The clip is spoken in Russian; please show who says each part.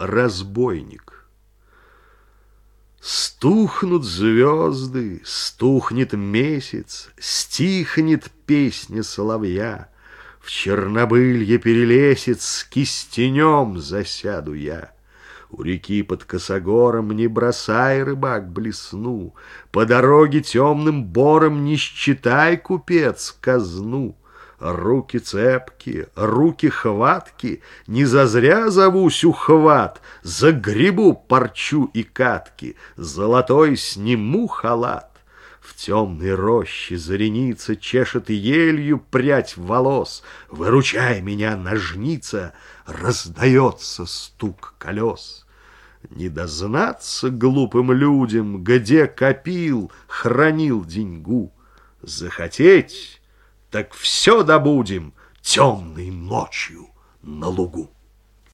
Speaker 1: разбойник. Стухнут звезды, стухнет месяц, Стихнет песня соловья. В Чернобылье перелесец Кистенем засяду я. У реки под косогором Не бросай, рыбак, блесну, По дороге темным бором Не считай, купец, казну. Руки цепки, руки хватки, Не зазря зовусь ухват, Загребу парчу и катки, Золотой сниму халат. В темной роще зареница Чешет елью прядь волос. Выручай меня, ножница, Раздается стук колес. Не дознаться глупым людям, Где копил, хранил деньгу. Захотеть, так все добудем Темной ночью на лугу.